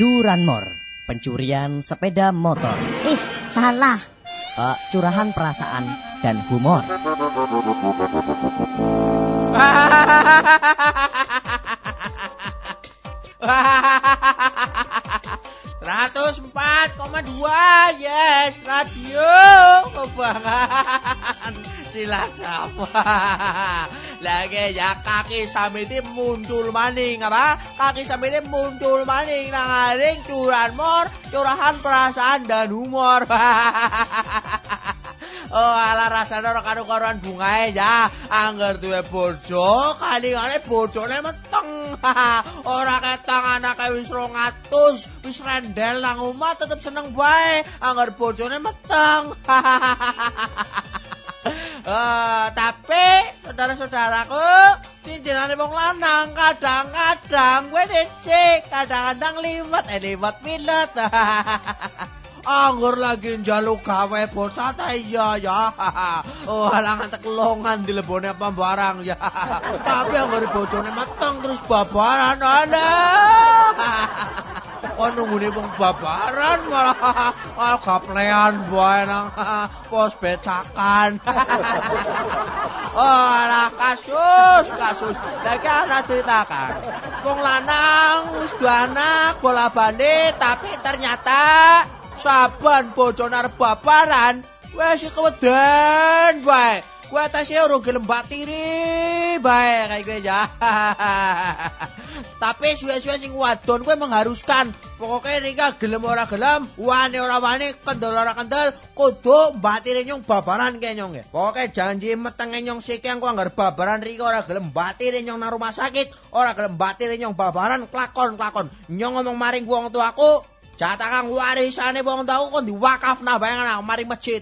Curanmor, pencurian sepeda motor. Ih, salah. Uh, curahan perasaan dan humor. Seratus empat koma dua, yes, radio kebanggaan sama. Lagi ya kaki samiti muncul maning apa? Kaki samiti muncul maning nangaring curanmor, curahan perasaan dan humor. Oh ala rasane ora karo karuan bungae ya. Angger duwe bojo, kali-kali bojone meteng. ora ketang anake wis 200, wis rendel nang omah tetep seneng bae. Angger bojone meteng. Uh, tapi saudara-saudaraku, cincinane wong lanang kadang-kadang gue dicek, kadang-kadang liwat, eh liwat milet. Anggur lagi njaluk gawe bocah ta iya ya. Oh halangan tekelongan di lebone apa barang ya. Tapi anggur bojone mateng terus babaran ala. Kok nunggune wong babaran malah malah gaplean bae nang pos becakan. oh alah kasus kasus. Lagi ceritakan. Wong lanang wis dua anak bola balik tapi ternyata saban bojone babaran wis keweden bae. Gue tasnya urung gelem batiri bae kayak gue ya. Tapi suwe-suwe sing wadon gue mengharuskan. Pokoknya Rika gelem ora gelem, wani ora wani, kendel ora kendel, kudu batiri nyong babaran kayak nyong ya. Pokoknya janji meteng nyong siki aku anggar babaran Rika ora gelem batiri nyong nang rumah sakit, ora gelem batiri nyong babaran klakon klakon. Nyong ngomong maring wong tuaku, Jatah warisane wong tau kok diwakafna bayangan mari masjid.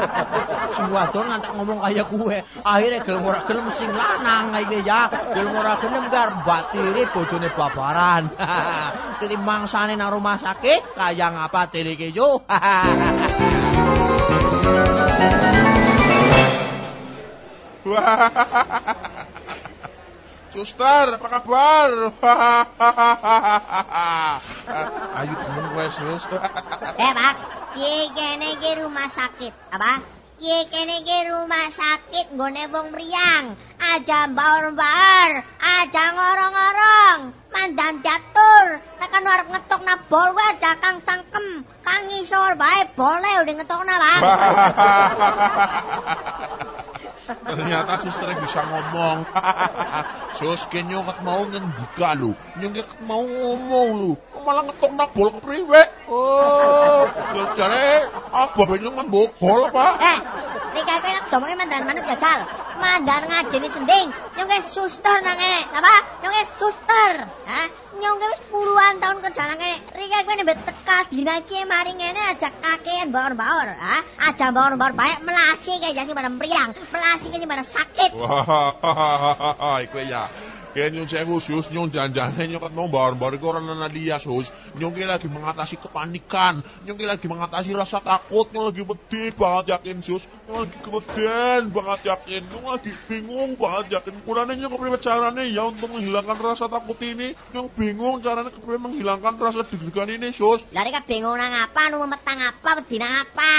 sing wadon ngantek ngomong kaya kue. Akhirnya gelem ora gelem sing lanang iki ya. Gelem ora gelem gar batiri bojone babaran. Dadi mangsane nang rumah sakit kaya ngapa tilike yo. Suster, apa kabar? Ayo temen gue sus. Eh, Pak, ye kene iki rumah sakit. Apa? Ye kene iki rumah sakit nggone wong mriyang. Aja baur-baur, aja ngorong-ngorong. Mandan diatur. Nek kan arep ngetokna bol wae aja kang cangkem. Kang isor bae boleh udah ngetokna, Pak. Ternyata suster bisa ngomong. Sus kenyo ket mau ngendika lu. Nyong mau ngomong lu. Malah ngetok nak bol kepriwe. Oh, jare apa benyong man bol Pak? Eh, nika kowe nek domonge mandan manut jajal. Mandan ngajeni sending. Nyong suster nang kene. Apa? Nyong suster. Hah? Nyong wis puluhan tahun kerja nang kene. Rika kowe nek teka dina iki mari ngene ajak kakean baur-baur. Hah? Aja baur-baur bae melasi kayak jasi pada meriang. Melasi kayak pada sakit. Wah, iku ya. Kaya nyong sewu sus, nyong janjane nyong kat mau bar-bar orang nana dia sus. Nyong ki lagi mengatasi kepanikan, nyong ki lagi mengatasi rasa takut, nyong lagi wedi banget yakin sus. Nyong lagi keweden banget yakin, nyong lagi bingung banget yakin. Kurangnya nyong kepriwe carane ya untuk menghilangkan rasa takut ini. Nyong bingung caranya kepriwe menghilangkan rasa deg-degan ini sus. Lari ka bingung nang apa, nu metang apa, wedi nang apa?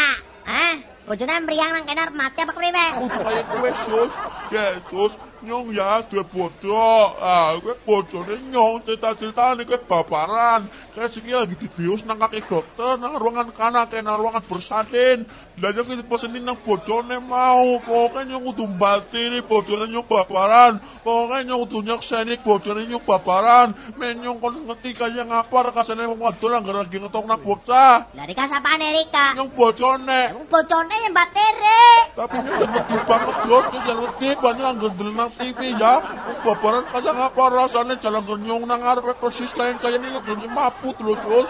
Hah? Bojone meriang nang kene mati apa kepriwe? Kudu kaya kowe sus. Ya sus, nyong ya duwe bojo. Ah, kowe bojone nyong cerita-ceritane kowe babaran. Kayak siki lagi dibius nang kaki dokter nang ruangan kanan kayak nang ruangan bersalin. Lah nyong iki pesenin nang bojone mau. Pokoknya nyong kudu batiri bojone nyong babaran. Pokoknya nyong kudu nyekseni bojone nyong babaran. Men nyong kon ngerti kaya ngapa rekasane wong wadon anggere lagi ngetok nang bocah. Lari ka sapane Rika? Nyong bojone. Wong bojone yang bateri. Tapi ini wedi banget Jos, ini jangan wedi banyak anggar deleng nang TV ya. Babaran kaya ngapa rasanya jalan genyong nang arep persis kayak kaya ini ngedulnya maput loh Jos.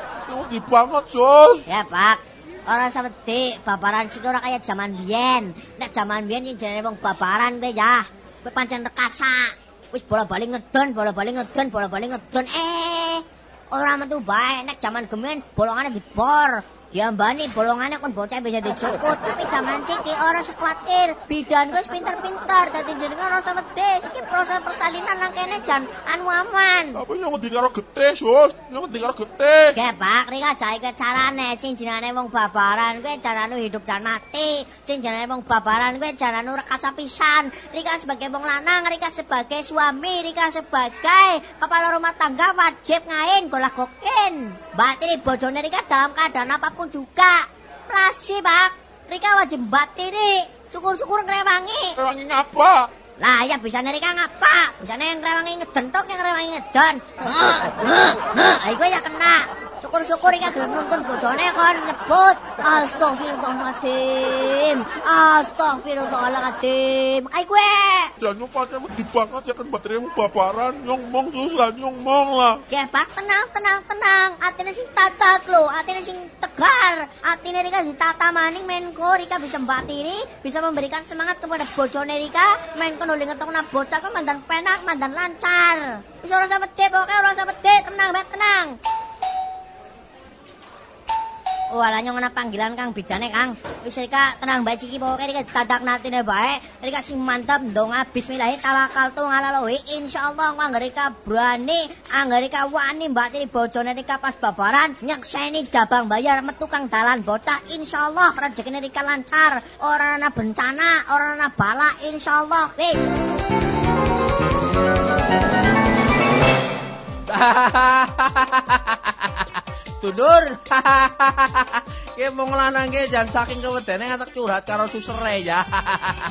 Ini banget Jos. Ya, Pak. Ora usah wedi, babaran sik ora kaya jaman biyen. Nek jaman biyen sing jenenge wong babaran kowe ya. Kowe pancen rekasa. Wis bola-bali ngedon, bola-bali ngedon, bola-bali ngedon. Eh, ora metu bae nek jaman gemen bolongane dibor. Diambani bolongane kon bocah bisa dicukut, tapi zaman siki ora usah kuwatir. Bidan wis pinter-pinter dadi jenengan ora usah wedi. Iki proses persalinan nang kene jan anu aman. Apa yang wedi karo getih, Sus? Yang wedi karo getih. Ge, Pak, rika jae ke carane sing jenenge wong babaran kuwi carane hidup dan mati. Sing jenenge wong babaran kuwi carane rekasa pisan. Rika sebagai wong lanang, Rika sebagai suami, Rika sebagai kepala rumah tangga wajib ngain golak gokin. Batiri bojone Rika dalam keadaan apa pun juga. Plasi, Pak. Rika wajib batiri. Syukur-syukur ngrewangi. Rewangi ngapa? Lah ya bisa Rika ngapa? Bisa yang ngrewangi ngedentok yang ngrewangi ngedon. Heeh, heeh, heeh. Iku ya kena. Syukur-syukur Rika gelem nuntun bojone kon nyebut Astagfirullahaladzim. Astagfirullahaladzim. Ai kowe. Dan nyong pakai wedi banget ya kan baterai babaran. Nyong mong, Sus lah, nyong mong lah. Ya Pak, tenang, tenang, tenang. Atine sing tatak lho, atine sing tegar. Atine Rika ditata maning menko Rika bisa batiri, bisa memberikan semangat kepada bojone Rika. Menko nuli ngetokna bocah kok mandan penak, mandan lancar. Wis ora usah wedi, pokoke ora usah wedi, tenang, bet, tenang. Walah nyong panggilan Kang bidane Kang. Wis Rika tenang bae iki pokoke Rika dadak natine bae. Rika sing mantap ndonga bismillah tawakal tu ngalaluhi insyaallah anggere Rika berani, anggere Rika wani mbak tiri bojone Rika pas babaran nyekseni jabang bayar metu kang dalan bocah insyaallah rezekine Rika lancar, ora ana bencana, ora ana bala insyaallah. Wis. Tundur. Ki mung lanang ki jan saking kewedene ngatek curhat karo susere ya.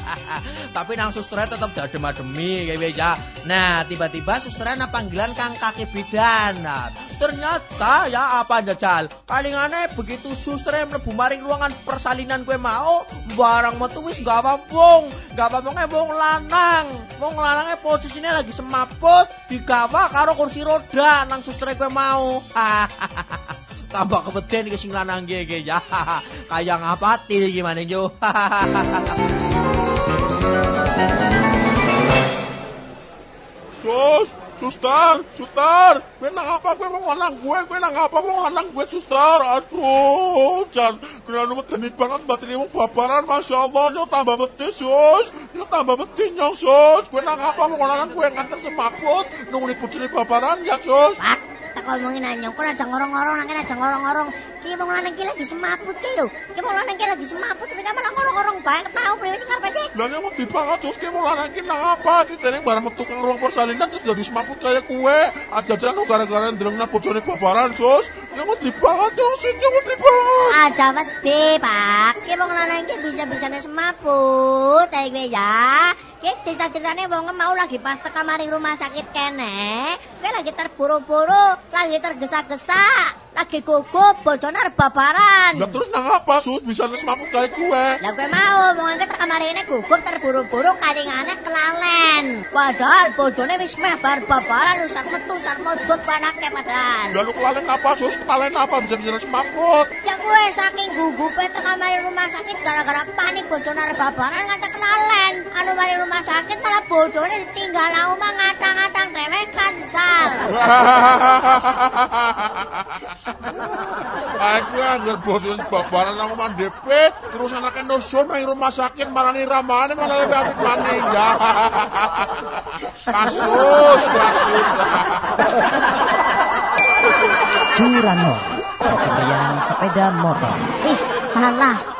Tapi nang susere tetep dadem-ademi kowe ya. Nah, tiba-tiba susere ana panggilan Kang Kaki Bidan. Nah, ternyata ya apa jajal. Palingane begitu susere mlebu maring ruangan persalinan kowe mau, barang metu wis gak apa-apa. Gak apa-apa wong lanang. Wong lanange posisine lagi semaput digawa karo kursi roda nang susere kowe mau. tambah kebeten iki sing lanang ge ya. Kayak ngapati gimana yo. Sus, Suster, suster, gue nang apa? Gue mau lanang gue, gue nang apa? Mau lanang gue suster, aduh, jan, kena numet genit banget baterai mau babaran, masya Allah, nyok tambah beti sus, nyok tambah beti nyok sus, gue nang apa? Mau lanang gue ngantar semaput, nunggu di pucuri babaran ya sus. Ngomongin anyong, kok aja ngorong-ngorong, nangin aja ngorong-ngorong. Ki wong lanang ki lagi semaput ki lho. Ki wong lanang ki lagi semaput, tapi malah ngorong-ngorong bae. Ketau priwe sing karepe sih? Lah nyok di banget sus, gue mau lanang ki nang apa, kita ini barang metu kang ruang persalinan terus jadi semaput kayak kue, aja lu gara-gara ndeleng nang bojone babaran sus, nyok di banget sus, nyok di banget. Aja wedi, Pak. Ki wong lanang ki bisa-bisane semaput, ae kowe ya. Ki cerita-ceritane wong mau lagi pas teka maring rumah sakit kene, kowe lagi terburu-buru, lagi tergesa-gesa, lagi gugup, bojone arep babaran. Lah terus nang apa sus, bisa semaput kayak kue. Lah kowe mau wong teka marine gugup terburu-buru kalingane kelalen. Padahal bojone wis meh bar babaran usah metu usah modot panake padahal. Lalu kelalen apa sus, kelalen apa bisa bisa semaput. Ya kowe saking gugupe teka mari rumah sakit gara-gara panik bojone arep babaran ngantek kelalen. Anu mari rumah sakit malah bojone ditinggal omah ngatang-ngatang dhewek kansal. Aku anggar bosan babaran nang omah DP, terus anaknya nusun nang rumah sakit marani ramane malah lebih apik maning ya. Kasus, kasus. Curanmor, pencurian sepeda motor. Ih, salah.